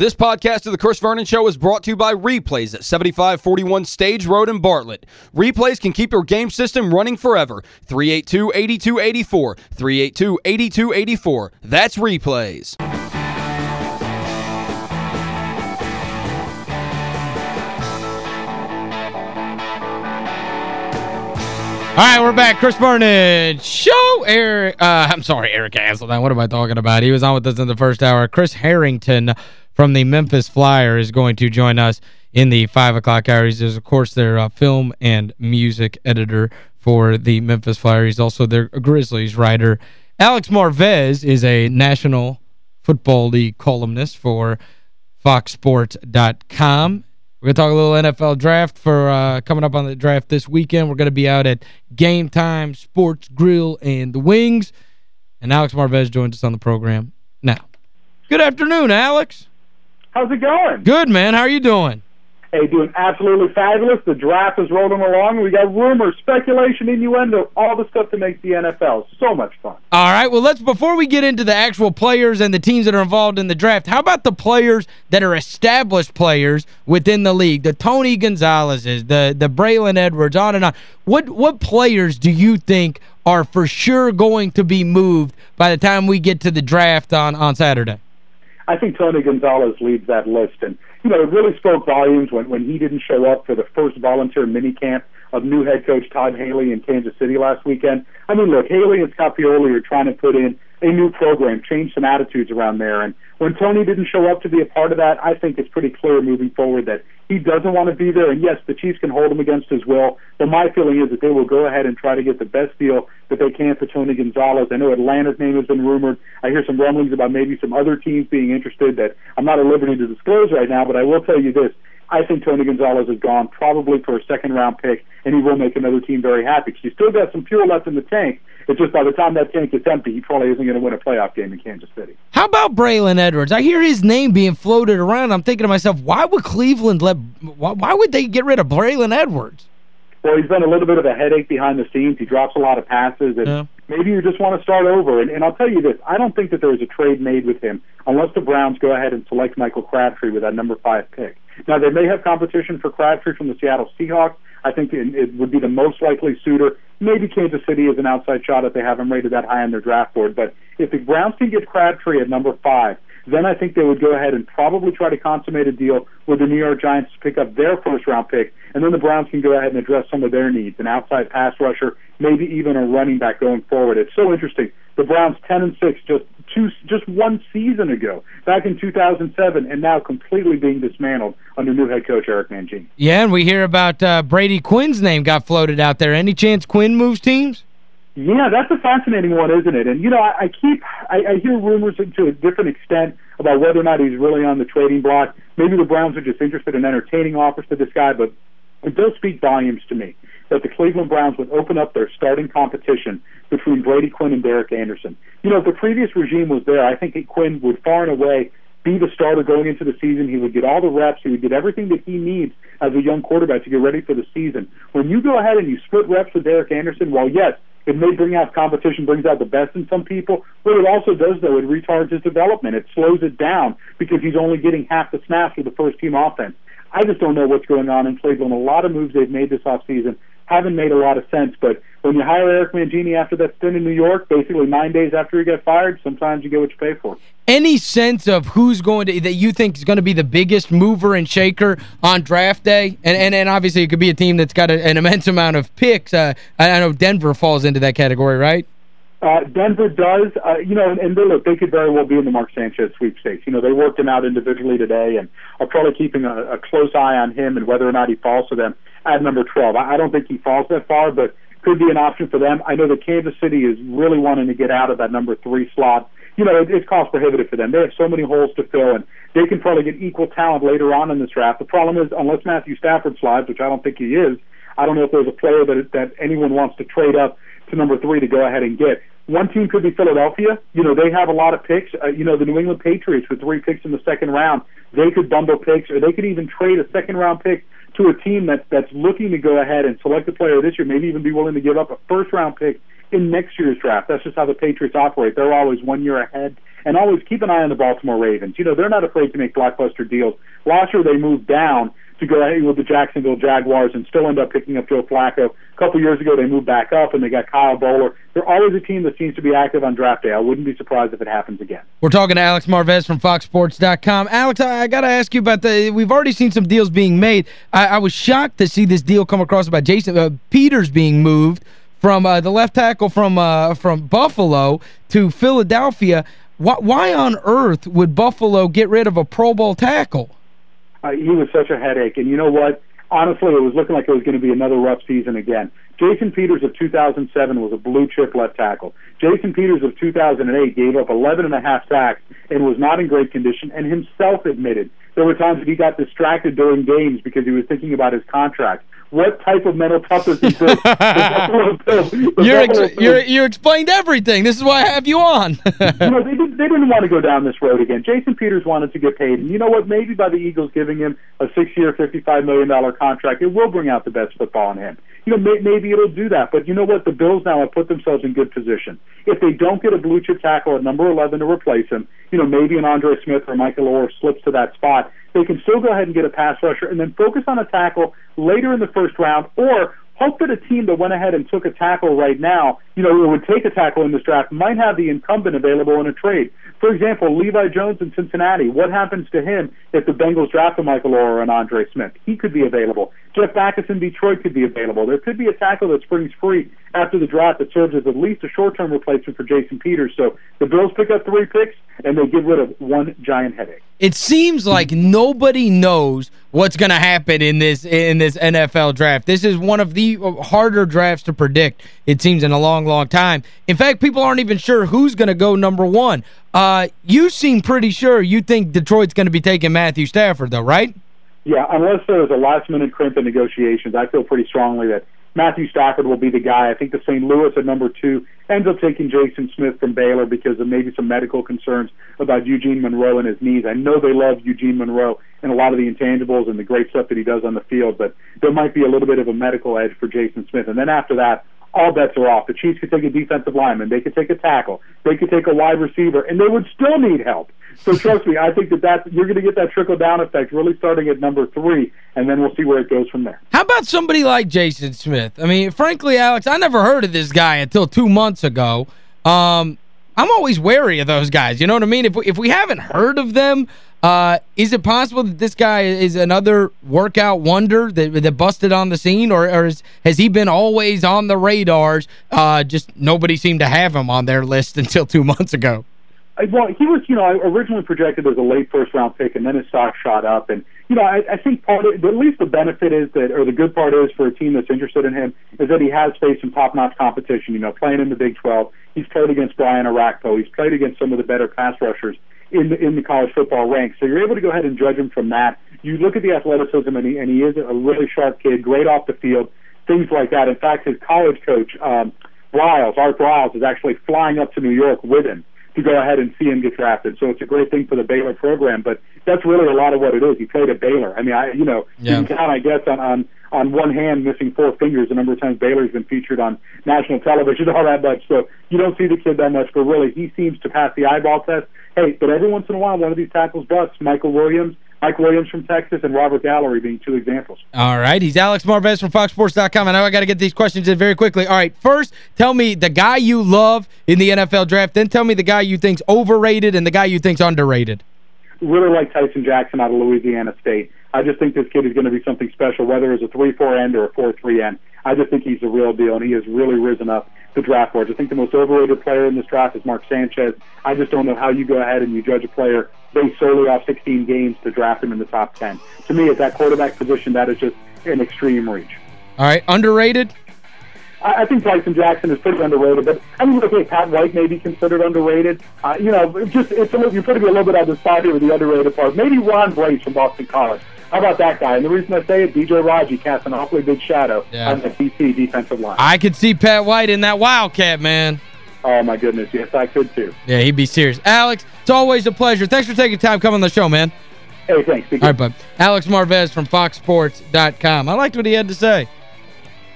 This podcast of The Chris Vernon Show is brought to you by Replays at 7541 Stage Road in Bartlett. Replays can keep your game system running forever. 382-8284. 382-8284. That's Replays. All right, we're back. Chris Vernon Show. Eric, uh, I'm sorry, Eric Hasseltine. What am I talking about? He was on with us in the first hour. Chris Herrington from the Memphis Flyer is going to join us in the 5 o'clock hour. He's, of course, their uh, film and music editor for the Memphis Flyer. He's also their Grizzlies writer. Alex Marvez is a National Football League columnist for FoxSports.com. We're going to talk a little NFL draft for uh, coming up on the draft this weekend. We're going to be out at Game Time Sports Grill and the Wings. And Alex Marvez joins us on the program now. Good afternoon, Alex. How's it going? Good, man. How are you doing? Hey, doing absolutely fabulous. The draft is rolling along. We got rumors, speculation, innuendo, all the stuff that makes the NFL so much fun. All right, well, let's before we get into the actual players and the teams that are involved in the draft, how about the players that are established players within the league? The Tony Gonzalez's, the the Braylon Edwards, on and on. What what players do you think are for sure going to be moved by the time we get to the draft on on Saturday? I think Tony Gonzalez leads that list and you know, it really spoke volumes when, when he didn't show up for the first volunteer minicamp of new head coach Todd Haley in Kansas City last weekend. I mean, look, Haley and Scott Pioli are trying to put in a new program, change some attitudes around there. And when Tony didn't show up to be a part of that, I think it's pretty clear moving forward that he doesn't want to be there. And yes, the Chiefs can hold him against his will, but my feeling is that they will go ahead and try to get the best deal that they can for Tony Gonzalez. I know Atlanta's name has been rumored. I hear some rumblings about maybe some other teams being interested that I'm not at liberty to disclose right now, but I will tell you this. I think Tony Gonzalez is gone probably for a second round pick, and he will make another team very happy he's still got some fuel left in the tank. It's just by the time that tank is empty, he probably isn't going to win a playoff game in Kansas City. How about Braylon Edwards? I hear his name being floated around. I'm thinking to myself, why would Cleveland let why, why would they get rid of Braylon Edwards? Well, he's been a little bit of a headache behind the scenes. He drops a lot of passes, and yeah. Maybe you just want to start over. And, and I'll tell you this, I don't think that there is a trade made with him unless the Browns go ahead and select Michael Crabtree with that number five pick. Now, they may have competition for Crabtree from the Seattle Seahawks. I think it, it would be the most likely suitor. Maybe Kansas City is an outside shot if they have him rated that high on their draft board. But if the Browns can get Crabtree at number five, then I think they would go ahead and probably try to consummate a deal with the New York Giants to pick up their first round pick, and then the Browns can go ahead and address some of their needs, an outside pass rusher, maybe even a running back going forward. It's so interesting. The Browns 10 and 6 just two just one season ago, back in 2007, and now completely being dismantled under new head coach Eric Mangini. Yeah, and we hear about uh, Brady Quinn's name got floated out there. Any chance Quinn moves teams? Yeah, that's a fascinating one, isn't it? And, you know, I, I keep, I, I hear rumors to a different extent about whether or not he's really on the trading block. Maybe the Browns are just interested in entertaining offers to this guy, but it does speak volumes to me that the Cleveland Browns would open up their starting competition between Brady Quinn and Derek Anderson. You know, if the previous regime was there, I think Quinn would far and away be the starter going into the season. He would get all the reps. He would get everything that he needs as a young quarterback to get ready for the season. When you go ahead and you split reps with Derek Anderson, while yes, it may bring out competition, brings out the best in some people. What it also does, though, it retards his development. It slows it down because he's only getting half the snaps with the first team offense. I just don't know what's going on in Cleveland. A lot of moves they've made this offseason haven't made a lot of sense. But when you hire Eric Mangini after that stint in New York, basically nine days after you get fired, sometimes you get what you pay for. Any sense of who's going to that you think is going to be the biggest mover and shaker on draft day? And and, and obviously it could be a team that's got a, an immense amount of picks. Uh, I know Denver falls into that category, right? Uh, Denver does, uh, you know, and, and they, look, they could very well be in the Mark Sanchez sweepstakes. You know, they worked him out individually today and are probably keeping a, a close eye on him and whether or not he falls to them at number 12. I, I don't think he falls that far, but could be an option for them. I know that Kansas City is really wanting to get out of that number three slot. You know, it, it's cost prohibitive for them. They have so many holes to fill, and they can probably get equal talent later on in this draft. The problem is, unless Matthew Stafford slides, which I don't think he is, I don't know if there's a player that that anyone wants to trade up to number three to go ahead and get. One team could be Philadelphia. You know, they have a lot of picks. Uh, you know, the New England Patriots with three picks in the second round, they could bundle picks, or they could even trade a second round pick to a team that that's looking to go ahead and select a player this year, maybe even be willing to give up a first round pick in next year's draft. That's just how the Patriots operate. They're always one year ahead. And always keep an eye on the Baltimore Ravens. You know, they're not afraid to make blockbuster deals. Last year they moved down to go ahead with the Jacksonville Jaguars and still end up picking up Joe Flacco. A couple years ago, they moved back up and they got Kyle Boller. They're always a team that seems to be active on draft day. I wouldn't be surprised if it happens again. We're talking to Alex Marvez from FoxSports.com. Alex, I, I got to ask you about the – we've already seen some deals being made. I, I was shocked to see this deal come across about Jason uh, Peters being moved from uh, the left tackle from uh, from Buffalo to Philadelphia. Why, why on earth would Buffalo get rid of a Pro Bowl tackle? Uh, he was such a headache. And you know what? Honestly, it was looking like it was going to be another rough season again. Jason Peters of 2007 was a blue chip left tackle. Jason Peters of 2008 gave up 11 and a half sacks and was not in great condition and himself admitted there were times that he got distracted during games because he was thinking about his contract what type of mental toughness is this? you're, ex you're, you explained everything. This is why I have you on. you know, they, did, they didn't want to go down this road again. Jason Peters wanted to get paid. And you know what? Maybe by the Eagles giving him a six-year, $55 million contract, it will bring out the best football in him. You know, may, maybe it'll do that. But you know what? The Bills now have put themselves in good position. If they don't get a blue-chip tackle at number 11 to replace him, you know, maybe an Andre Smith or Michael Oher slips to that spot, they can still go ahead and get a pass rusher and then focus on a tackle later in the first round or hope that a team that went ahead and took a tackle right now, you know, would take a tackle in this draft, might have the incumbent available in a trade. For example, Levi Jones in Cincinnati. What happens to him if the Bengals draft a Michael Oher and Andre Smith? He could be available. Jeff Backus in Detroit could be available. There could be a tackle that springs free after the draft that serves as at least a short-term replacement for Jason Peters. So the Bills pick up three picks, and they get rid of one giant headache. It seems like nobody knows what's going to happen in this in this NFL draft. This is one of the harder drafts to predict, it seems, in a long, long time. In fact, people aren't even sure who's going to go number one. Uh, you seem pretty sure you think Detroit's going to be taking Matthew Stafford, though, right? Yeah, unless there's a last-minute crimp in negotiations, I feel pretty strongly that Matthew Stafford will be the guy. I think the St. Louis at number two ends up taking Jason Smith from Baylor because of maybe some medical concerns about Eugene Monroe and his knees. I know they love Eugene Monroe and a lot of the intangibles and the great stuff that he does on the field, but there might be a little bit of a medical edge for Jason Smith. And then after that, all bets are off. The Chiefs could take a defensive lineman, they could take a tackle, they could take a wide receiver, and they would still need help. So trust me, I think that that you're going to get that trickle down effect really starting at number three, and then we'll see where it goes from there. How about somebody like Jason Smith? I mean, frankly, Alex, I never heard of this guy until two months ago. Um, I'm always wary of those guys. You know what I mean? If we, if we haven't heard of them, uh, is it possible that this guy is another workout wonder that, that busted on the scene, or, or is, has he been always on the radars, uh, just nobody seemed to have him on their list until two months ago? well, he was, you know, originally projected as a late first round pick, and then his stock shot up. And you know, I, I think part of, at least the benefit is that, or the good part is for a team that's interested in him, is that he has faced some top notch competition. You know, playing in the Big 12, he's played against Brian Orakpo, he's played against some of the better pass rushers in the in the college football ranks. So you're able to go ahead and judge him from that. You look at the athleticism, and he and he is a really sharp kid, great off the field, things like that. In fact, his college coach. Um, Briles, Art Briles, is actually flying up to New York with him to go ahead and see him get drafted. So it's a great thing for the Baylor program. But that's really a lot of what it is. He played at Baylor. I mean, I you know, yeah. you can count, I guess, on on on one hand, missing four fingers, the number of times Baylor's been featured on national television, all that much. So you don't see the kid that much, but really, he seems to pass the eyeball test. Hey, but every once in a while, one of these tackles busts. Michael Williams, Mike Williams from Texas, and Robert Gallery being two examples. All right. He's Alex Marvez from FoxSports.com. I know I got to get these questions in very quickly. All right. First, tell me the guy you love in the NFL draft. Then tell me the guy you think's overrated and the guy you think's underrated. Really like Tyson Jackson out of Louisiana State. I just think this kid is going to be something special, whether it's a 3-4 end or a 4-3 end. I just think he's the real deal, and he has really risen up the draft boards. I think the most overrated player in this draft is Mark Sanchez. I just don't know how you go ahead and you judge a player based solely off 16 games to draft him in the top 10. To me, at that quarterback position, that is just an extreme reach. All right, underrated? I, I think Tyson Jackson is pretty underrated, but I mean, okay, Pat White may be considered underrated. Uh, you know, just it's a, you're putting me a little bit on the side here with the underrated part. Maybe Ron Brace from Boston College. How about that guy? And the reason I say it, BJ Raji casts an awfully big shadow yeah. on the BC defensive line. I could see Pat White in that Wildcat, man. Oh, my goodness. Yes, I could, too. Yeah, he'd be serious. Alex, it's always a pleasure. Thanks for taking time coming on the show, man. Hey, thanks. All right, bud. Alex Marvez from FoxSports.com. I liked what he had to say.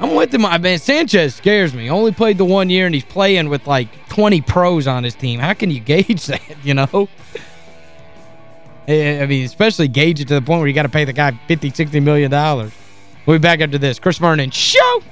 I'm with him. I mean, Sanchez scares me. Only played the one year, and he's playing with, like, 20 pros on his team. How can you gauge that, you know? Eh, I mean, especially gauge it to the point where you got to pay the guy 50, 60 million dollars. We'll be back after this. Chris Vernon, show!